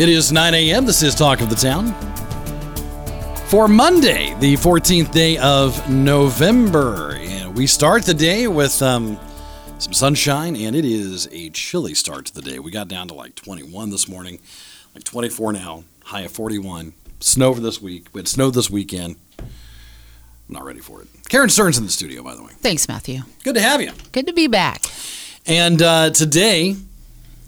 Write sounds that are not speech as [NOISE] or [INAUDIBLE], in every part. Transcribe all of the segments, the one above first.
it is 9 a.m. This is Talk of the Town. For Monday, the 14th day of November. And we start the day with um, some sunshine, and it is a chilly start to the day. We got down to like 21 this morning, like 24 now, high of 41. Snow for this week. It snowed this weekend. I'm not ready for it. Karen Stern's in the studio, by the way. Thanks, Matthew. Good to have you. Good to be back. And uh, today,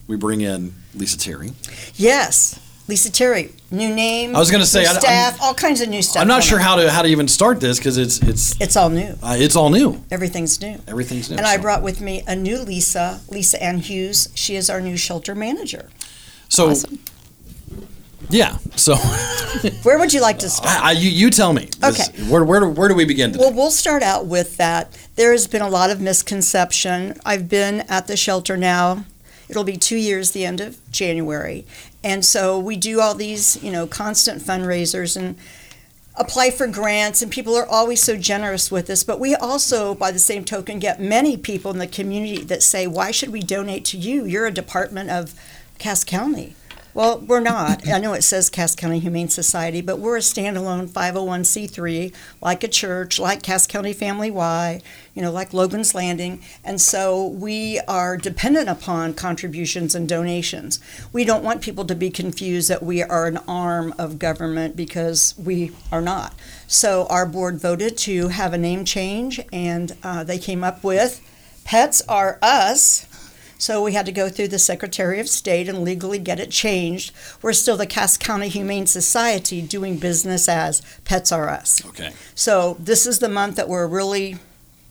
we bring in Lisa Terry. Yes, Lisa Terry, new name. I was gonna say, new I- I'm- staff, all kinds of new stuff. I'm not coming. sure how to how to even start this because it's it's It's all new. uh, it's all new. Everything's new. Everything's new. And I brought with me a new Lisa, Lisa Ann Hughes. She is our new shelter manager. so Awesome. yeah. So [LAUGHS] Where would you like to start? I, I, you you tell me. This- Okay. Where where where do we begin? Today? Well, we'll start out with that. There has been a lot of misconception. I've been at the shelter now. It'll be two years the end of January. And so we do all these, you know, constant fundraisers and apply for grants, and people are always so generous with us. But we also, by the same token, get many people in the community that say, Why should we donate to you? You're a department of Cass County. Well, we're not. I know it says Cass County Humane Society, but we're a standalone 501c3, like a church, like Cass County Family Y, you know, like Logan's Landing. And so we are dependent upon contributions and donations. We don't want people to be confused that we are an arm of government because we are not. So our board voted to have a name change, and uh, they came up with Pets Are Us. So we had to go through the Secretary of State and legally get it changed. We're still the Cass County Humane Society doing business as Pets Are Us. okay. So this is the month that we're really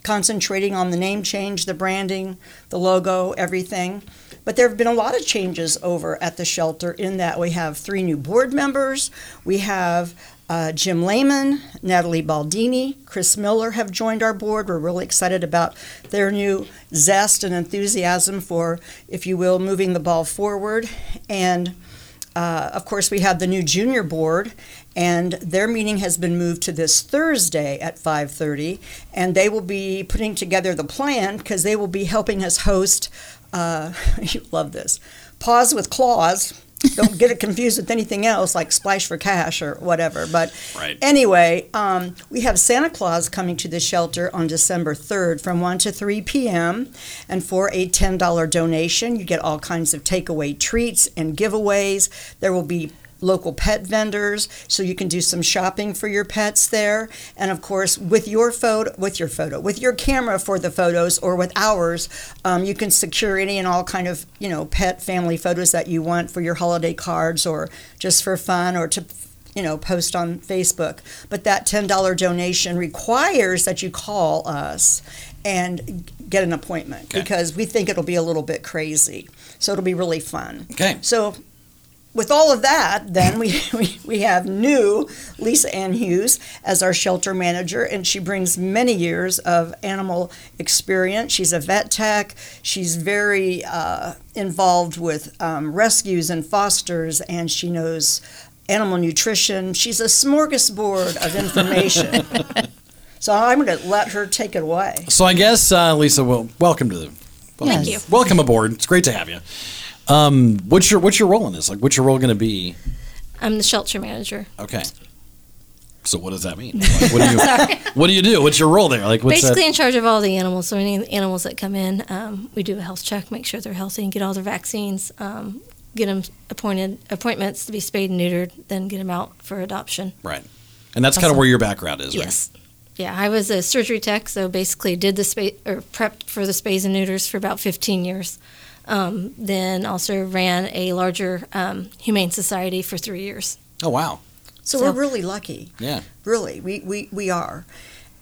concentrating on the name change, the branding, the logo, everything. But there have been a lot of changes over at the shelter in that we have three new board members. We have uh, Jim Lehman, Natalie Baldini, Chris Miller have joined our board. We're really excited about their new zest and enthusiasm for, if you will, moving the ball forward. And uh, of course, we have the new junior board, and their meeting has been moved to this Thursday at 5:30, and they will be putting together the plan because they will be helping us host. Uh, [LAUGHS] you love this. Paws with claws. Don't get it confused with anything else like Splash for Cash or whatever. But Right. anyway, um, we have Santa Claus coming to the shelter on December 3rd from 1 to 3 p.m. And for a $10 donation, you get all kinds of takeaway treats and giveaways. There will be local pet vendors so you can do some shopping for your pets there and of course with your photo with your photo with your camera for the photos or with ours um, you can secure any and all kind of you know pet family photos that you want for your holiday cards or just for fun or to you know post on facebook but that $10 donation requires that you call us and get an appointment Okay. because we think it'll be a little bit crazy so it'll be really fun Okay. so with all of that, then we, [LAUGHS] we, we have new Lisa Ann Hughes as our shelter manager, and she brings many years of animal experience. She's a vet tech. She's very uh, involved with um, rescues and fosters, and she knows animal nutrition. She's a smorgasbord of information. [LAUGHS] so I'm going to let her take it away. So I guess uh, Lisa, well, welcome to the. Thank you. Welcome aboard. It's great to have you. Um, what's your what's your role in this? Like, what's your role going to be? I'm the shelter manager. Okay. So what does that mean? Like, what do you [LAUGHS] what do you do? What's your role there? Like, what's Basically, that? in charge of all the animals. So any animals that come in, um, we do a health check, make sure they're healthy, and get all their vaccines. Um, get them appointed appointments to be spayed and neutered, then get them out for adoption. Right. And that's kind of where your background is, right? Yes. Yeah, I was a surgery tech, so basically did the spay or prepped for the spays and neuters for about 15 years. Um, then also ran a larger um, humane society for three years. Oh wow. So, So- we're really lucky. Yeah. Really, we, we, we are.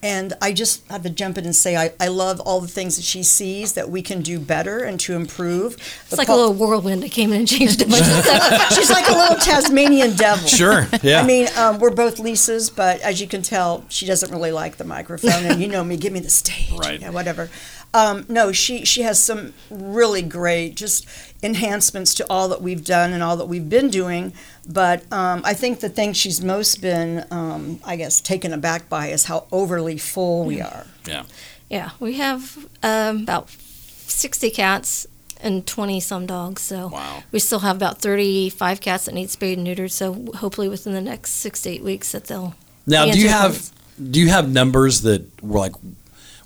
And I just have to jump in and say I, I love all the things that she sees that we can do better and to improve. It's like a little whirlwind that came in and changed a bunch of stuff. She's like a little Tasmanian devil. Sure. Yeah. I mean, um, we're both Lisas, but as you can tell, she doesn't really like the microphone. And you know me, give me the stage, [LAUGHS] Right. yeah, whatever. Um, no, she she has some really great just enhancements to all that we've done and all that we've been doing. But um, I think the thing she's most been, um, I guess, taken aback by is how overly full we are. yeah. Yeah, we have um, about 60 cats and 20 some dogs. So Wow. we still have about 35 cats that need spayed and neutered. So hopefully within the next six to eight weeks that they'll. Now, do you have comes. do you have numbers that were like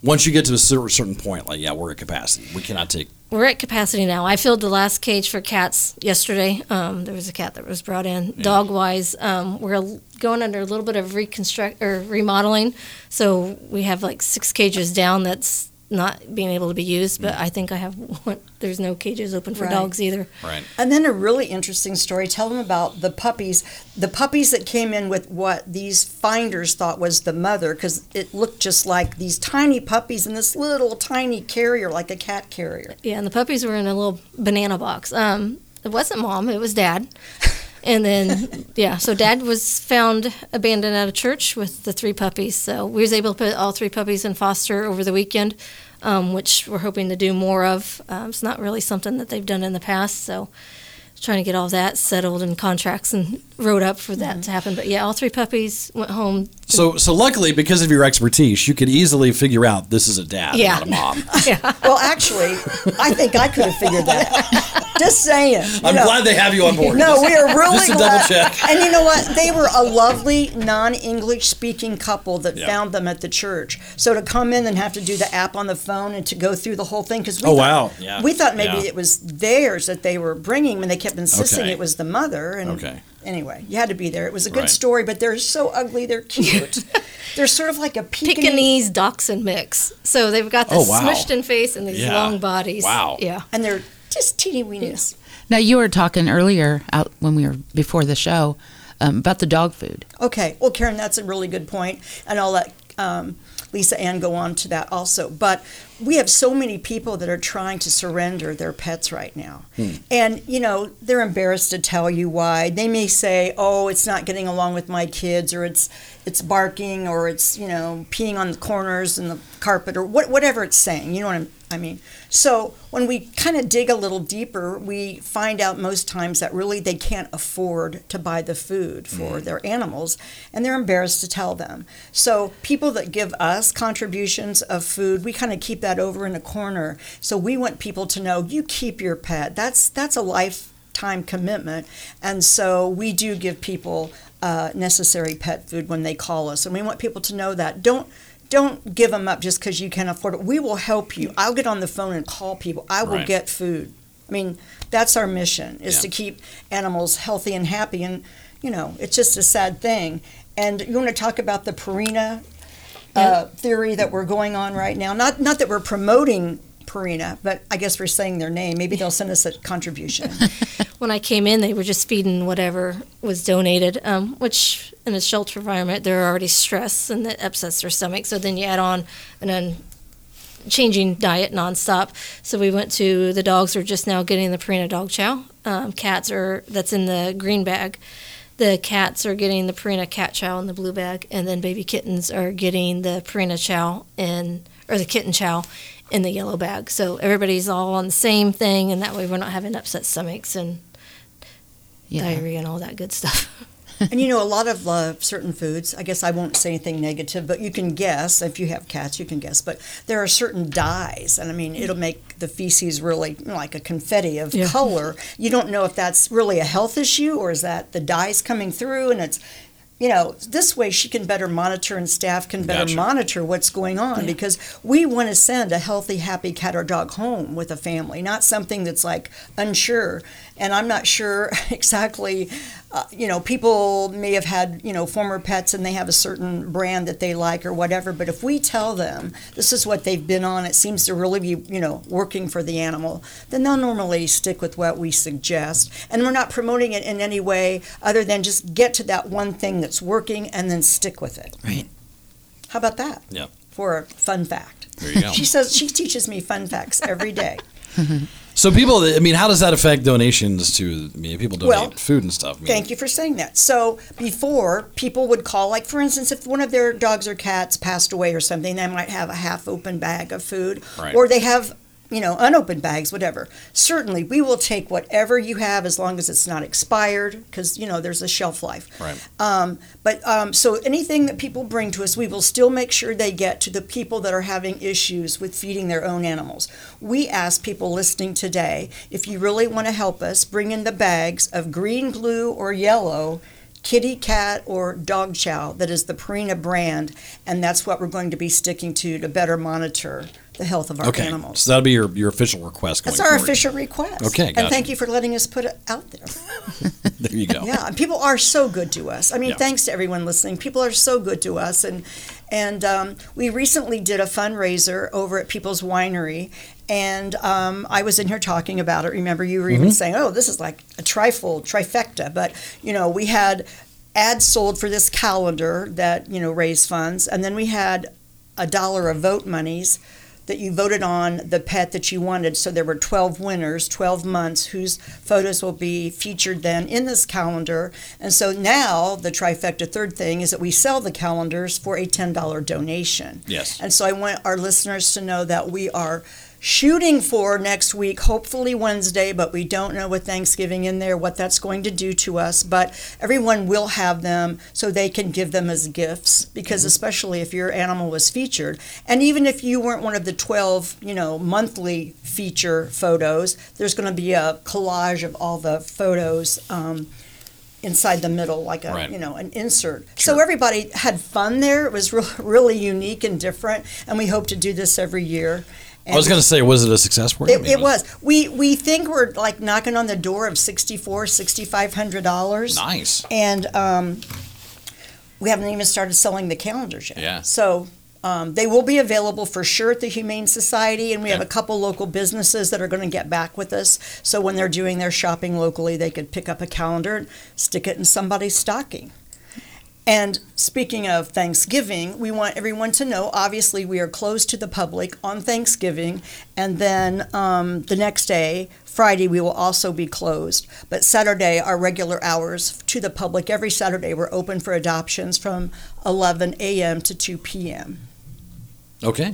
once you get to a certain point, like yeah, we're at capacity. We cannot take. We're at capacity now. I filled the last cage for cats yesterday. Um, there was a cat that was brought in. Dog wise, um, we're going under a little bit of reconstruct or remodeling. So we have like six cages down that's not being able to be used. But I think I have one. There's no cages open for Right. dogs either. Right. And then a really interesting story. Tell them about the puppies. The puppies that came in with what these finders thought was the mother, because it looked just like these tiny puppies in this little tiny carrier, like a cat carrier. Yeah, and the puppies were in a little banana box. Um, it wasn't mom, it was dad. [LAUGHS] And then, yeah, so dad was found abandoned at a church with the three puppies. So we was able to put all three puppies in foster over the weekend, um, which we're hoping to do more of. Um, it's not really something that they've done in the past, so trying to get all that settled and contracts and wrote up for that to happen. But yeah, all three puppies went home. So so luckily, because of your expertise, you could easily figure out this is a dad, Yeah. not a mom. [LAUGHS] Yeah, Well, actually, I think I could have figured that out. [LAUGHS] Just saying. I'm know. glad they have you on board. No, we are really Just to glad. double check. And you know what? They were a lovely non-English speaking couple that Yeah. found them at the church. So to come in and have to do the app on the phone and to go through the whole thing because we Oh, thought, wow. Yeah. we thought maybe Yeah. it was theirs that they were bringing when they kept insisting Okay. it was the mother. And Okay. Anyway, you had to be there. It was a good Right. story, but they're so ugly. They're [LAUGHS] cute. they're sort of like a Pekingese. Pekingese dachshund mix. So they've got this Oh, wow. smushed in face and these Yeah. long bodies. Wow. Yeah. and they're just teeny weenies. Now you were talking earlier out when we were before the show um, about the dog food. Okay. Well, Karen, that's a really good point, and I'll let um, Lisa Ann go on to that also. But we have so many people that are trying to surrender their pets right now, and you know they're embarrassed to tell you why. They may say, "Oh, it's not getting along with my kids," or "It's it's barking," or "It's you know peeing on the corners and the carpet," or what, whatever it's saying. You know what I'm, I mean? So when we kind of dig a little deeper, we find out most times that really they can't afford to buy the food for mm-hmm. their animals, and they're embarrassed to tell them. So people that give us contributions of food, we kind of keep that over in a corner. So we want people to know you keep your pet. That's that's a lifetime commitment, and so we do give people uh, necessary pet food when they call us, and we want people to know that. Don't don't give them up just because you can't afford it. We will help you. I'll get on the phone and call people. I will Right. get food. I mean, that's our mission is Yeah. to keep animals healthy and happy. And you know, it's just a sad thing. And you want to talk about the Purina uh, theory that we're going on right now? Not not that we're promoting Purina, but I guess we're saying their name. Maybe they'll send us a contribution. [LAUGHS] When I came in, they were just feeding whatever was donated, um, which in a shelter environment, they're already stressed and that upsets their stomach. So then you add on an un- changing diet nonstop. So we went to the dogs are just now getting the Purina dog chow. Um, cats are that's in the green bag. The cats are getting the Purina cat chow in the blue bag, and then baby kittens are getting the Purina chow in or the kitten chow in the yellow bag. So everybody's all on the same thing, and that way we're not having upset stomachs and Yeah. diarrhea and all that good stuff. [LAUGHS] and you know, a lot of uh, certain foods, I guess I won't say anything negative, but you can guess. If you have cats, you can guess. But there are certain dyes, and I mean, it'll make the feces really you know, like a confetti of Yeah. color. You don't know if that's really a health issue or is that the dyes coming through and it's. You know, this way she can better monitor and staff can better Gotcha. monitor what's going on because we want to send a healthy, happy cat or dog home with a family, not something that's like unsure. And I'm not sure [LAUGHS] exactly uh, you know, people may have had, you know, former pets and they have a certain brand that they like or whatever, but if we tell them this is what they've been on, it seems to really be, you know, working for the animal, then they'll normally stick with what we suggest. And we're not promoting it in any way other than just get to that one thing that's working and then stick with it. Right. How about that? Yeah. For a fun fact. There you go. [LAUGHS] She says she teaches me fun facts every day. [LAUGHS] So people, I mean, how does that affect donations to? I mean, people donate Well, food and stuff. I mean, Thank you for saying that. So before, people would call, like for instance, if one of their dogs or cats passed away or something, they might have a half open bag of food, Right. or they have, you know, unopened bags, whatever. Certainly, we will take whatever you have as long as it's not expired, because you know there's a shelf life. Right. Um, but um, so anything that people bring to us, we will still make sure they get to the people that are having issues with feeding their own animals. We ask people listening today if you really want to help us, bring in the bags of green, blue, or yellow. Kitty cat or dog chow that is the Purina brand, and that's what we're going to be sticking to to better monitor the health of our Okay. animals. So that'll be your, your official request. That's our forward. official request. Okay, And thank you for letting us put it out there. [LAUGHS] There you go. Yeah, people are so good to us. I mean, Yeah. thanks to everyone listening. People are so good to us, and and um, we recently did a fundraiser over at People's Winery, and um, I was in here talking about it. Remember, you were even saying, "Oh, this is like a trifold, trifecta," but you know, we had ads sold for this calendar that you know raised funds, and then we had a dollar of vote monies that you voted on the pet that you wanted. So there were 12 winners, 12 months, whose photos will be featured then in this calendar. And so now the trifecta third thing is that we sell the calendars for a $10 donation. Yes. And so I want our listeners to know that we are shooting for next week, hopefully Wednesday, but we don't know with Thanksgiving in there what that's going to do to us. But everyone will have them so they can give them as gifts because especially if your animal was featured, and even if you weren't one of the 12, you know, monthly feature photos, there's going to be a collage of all the photos. Um, inside the middle like a Right. you know an insert Sure. so everybody had fun there it was re- really unique and different and we hope to do this every year I was going to say, was it a success for you? It, it was we we think we're like knocking on the door of 64 6500 dollars nice. and um, we haven't even started selling the calendars yet. Yeah. So um, they will be available for sure at the Humane Society, and we have a couple local businesses that are going to get back with us. So when they're doing their shopping locally, they could pick up a calendar and stick it in somebody's stocking. And speaking of Thanksgiving, we want everyone to know obviously, we are closed to the public on Thanksgiving. And then um, the next day, Friday, we will also be closed. But Saturday, our regular hours to the public, every Saturday, we're open for adoptions from 11 a.m. to 2 p.m. Okay.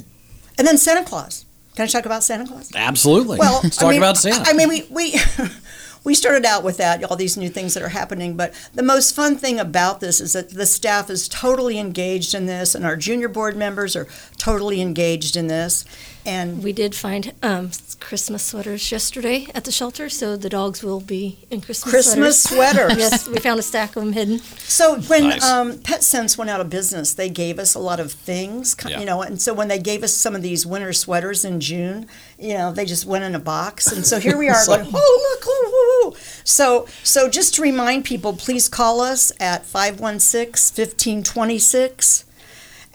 And then Santa Claus. Can I talk about Santa Claus? Absolutely. Well, let's I talk mean, about Santa. I, I mean, we we [LAUGHS] we started out with that, all these new things that are happening. But the most fun thing about this is that the staff is totally engaged in this, and our junior board members are totally engaged in this. And We did find um, Christmas sweaters yesterday at the shelter, so the dogs will be in Christmas, Christmas sweaters. sweaters. [LAUGHS] yes, we found a stack of them hidden. So when Nice. um, Petsense went out of business, they gave us a lot of things, ki- Yeah. you know. And so when they gave us some of these winter sweaters in June, you know, they just went in a box. And so here we [LAUGHS] are So- going, oh look, oh, oh, oh. So so just to remind people, please call us at 516-1526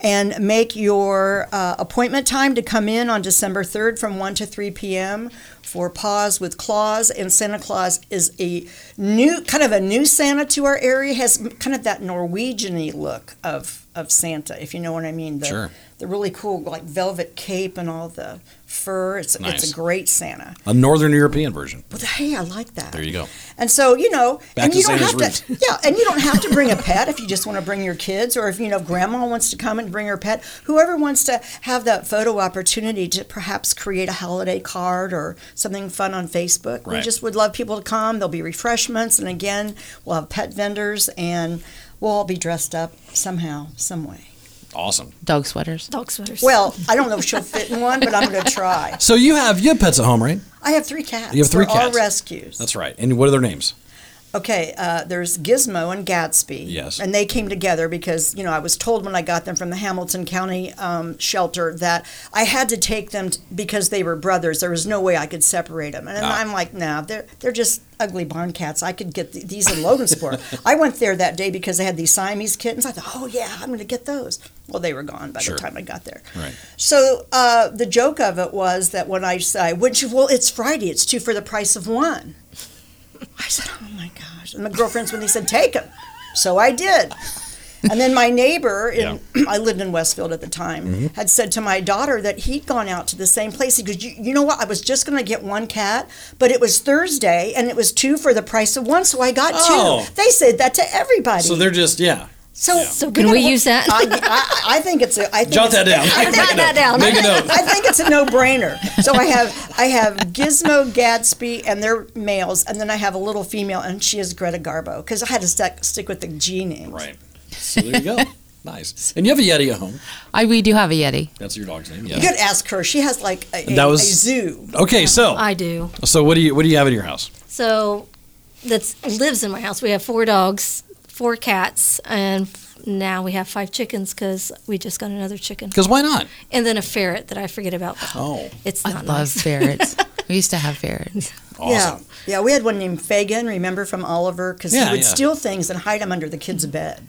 and make your uh, appointment time to come in on December 3rd from 1 to 3 p.m. for Paws with Claws. And Santa Claus is a new, kind of a new Santa to our area, has kind of that Norwegian-y look of, of Santa, if you know what I mean. The, Sure. The really cool, like, velvet cape and all the fur. It's, Nice. it's a great Santa. a Northern European version. But hey, I like that. There you go. And so, you know, Back and to you don't Santa's have to, yeah, and you don't have to bring a [LAUGHS] pet if you just want to bring your kids, or if you know grandma wants to come and bring her pet. Whoever wants to have that photo opportunity to perhaps create a holiday card or something fun on Facebook. We just would love people to come. There'll be refreshments, and again, we'll have pet vendors, and we'll all be dressed up somehow, some way. Awesome. Dog sweaters. Dog sweaters. Well, I don't know if she'll fit in one, but I'm going to try. So you have you have pets at home, right? I have three cats. You have three They're all cats. rescues. That's right. And what are their names? Okay, uh, there's Gizmo and Gatsby. Yes. And they came together because, you know, I was told when I got them from the Hamilton County um, shelter that I had to take them t- because they were brothers. There was no way I could separate them. And Ah. I'm like, no, they're, they're just ugly barn cats. I could get th- these in Logansport. I went there that day because they had these Siamese kittens. I thought, oh, yeah, I'm going to get those. Well, they were gone by Sure. the time I got there. Right. So uh, the joke of it was that when I said, "Would you?" Well, it's Friday. It's two for the price of one. I said, "Oh my gosh!" And my girlfriends when they said, "Take him. so I did. And then my neighbor, in, [CLEARS THROAT] I lived in Westfield at the time, Mm-hmm. had said to my daughter that he'd gone out to the same place. He goes, you, you know what? I was just going to get one cat, but it was Thursday and it was two for the price of one, so I got Oh. two. They said that to everybody. So they're just yeah. So, So can we use that? I, I, I think it's a. I think Jot that down. I think, Jot that down. Make a note. I think it's a no-brainer. So I have I have Gizmo, Gatsby, and they're males, and then I have a little female, and she is Greta Garbo because I had to stick stick with the G names. Right. So there you go. nice. And you have a Yeti at home. I we do have a Yeti. That's your dog's name. You could ask her. She has like a, a, That was- a zoo. Okay, so I do. so what do you what do you have in your house? So that lives in my house. We have four dogs, four cats, and now we have five chickens because we just got another chicken, Because why not? and then a ferret that I forget about. Oh, It's not I not love nice. ferrets. [LAUGHS] we used to have ferrets. awesome. Yeah, yeah. We had one named Fagin. Remember from Oliver? Because Yeah, he would yeah. steal things and hide them under the kid's bed.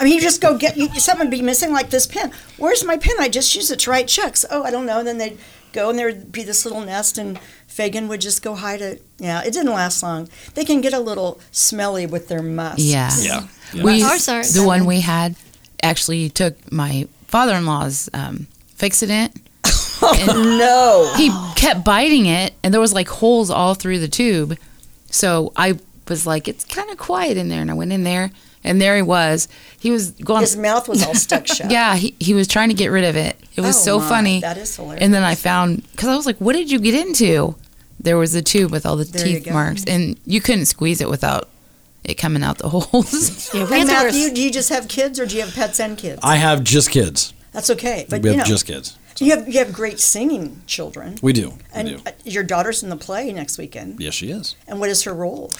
I mean, you just go get you, something would be missing like this pen. Where's my pen? I just used it to write checks. Oh, I don't know. And then they'd go and there'd be this little nest, and Fagin would just go hide it. Yeah, it didn't last long. They can get a little smelly with their musk. Yeah. Yeah. yeah. We Ours aren't. the one we had actually took my father-in-law's um, Fixodent. [LAUGHS] and No. he kept biting it, and there was like holes all through the tube. So I was like, "It's kind of quiet in there," and I went in there, and there he was. He was going. His mouth was all stuck [LAUGHS] shut. Yeah, he, he was trying to get rid of it. It was Oh, so my, funny. that is hilarious. And then I found because I was like, "What did you get into?" There was a tube with all the There teeth marks, and you couldn't squeeze it without it coming out the [LAUGHS] holes. Yeah, And have Matthew, do you just have kids or do you have pets and kids? I have just kids. That's okay. But we you have know, just kids. you have you have great singing children. We do. We And do. uh, your daughter's in the play next weekend. Yes, she is. And what is her role?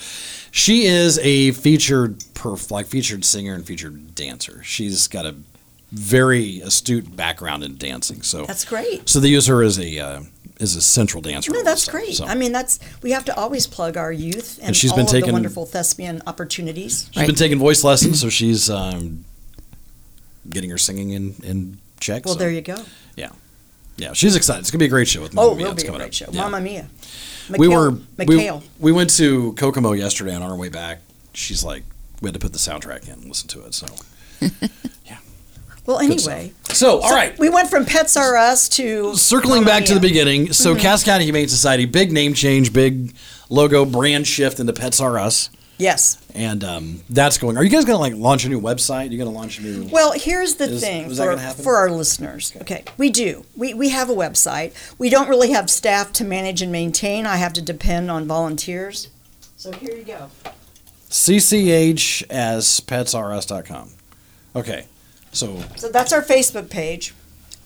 She is a featured perf like featured singer and featured dancer. She's got a very astute background in dancing. So That's great. so they use her as a uh, as a central dancer. No, that's also. great. So I mean, that's we have to always plug our youth and, And she's all been of taking- the wonderful thespian opportunities. she's been taking voice lessons, so she's um, getting her singing in in check. Well, so, there you go. Yeah, Yeah, she's excited. It's gonna be a great show with Oh, Mamma it Mia. will be a great up. show. Yeah. Mamma Mia. we Mikhail- were we, Mikhail. we went to Kokomo yesterday on our way back. She's like, we had to put the soundtrack in and listen to it. So [LAUGHS] well, anyway. So all So right. We went from Pets R Us to Circling Mamma back to the beginning, so Mm-hmm. Cass County Humane Society, big name change, big logo brand shift into Pets R Us, Yes. and um, that's going. Are you guys going to like launch a new website? You're going to launch a new? Well, here's the Is- thing is for, for our listeners. Okay, we do. We, we have a website. We don't really have staff to manage and maintain. I have to depend on volunteers. So here you go. CCH as petsrus.com. Okay, so So that's our Facebook page.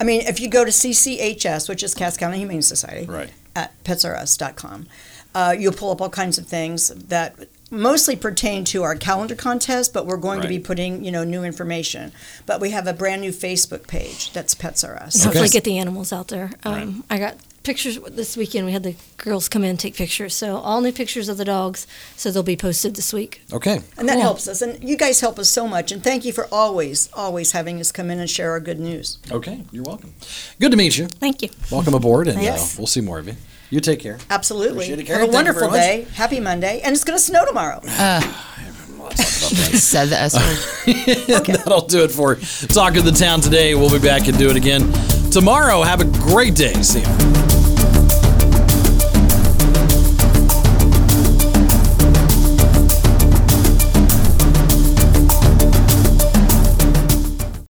I mean, if you go to CCHS, which is Cass County Humane Society, right, at petsrus.com, uh, you'll pull up all kinds of things that mostly pertain to our calendar contest, but we're going to be Right. putting, you know, new information. But we have a brand new Facebook page that's Pets R Us. Okay. Hopefully, get the animals out there. Um, I got pictures this weekend. We had the girls come in and take pictures. So all new pictures of the dogs. So they'll be posted this week. okay, And that helps us. And you guys help us so much. And thank you for always, always having us come in and share our good news. okay. You're welcome. Good to meet you. Thank you. Welcome aboard, and Yes. uh, we'll see more of you. You take care. Absolutely. Appreciate it, Have a Thank wonderful day. Happy Monday. And it's going to snow tomorrow. [SIGHS] [LAUGHS] Said the S word. [LAUGHS] That'll do it for Talk of the Town today. We'll be back and do it again tomorrow. Have a great day. See you.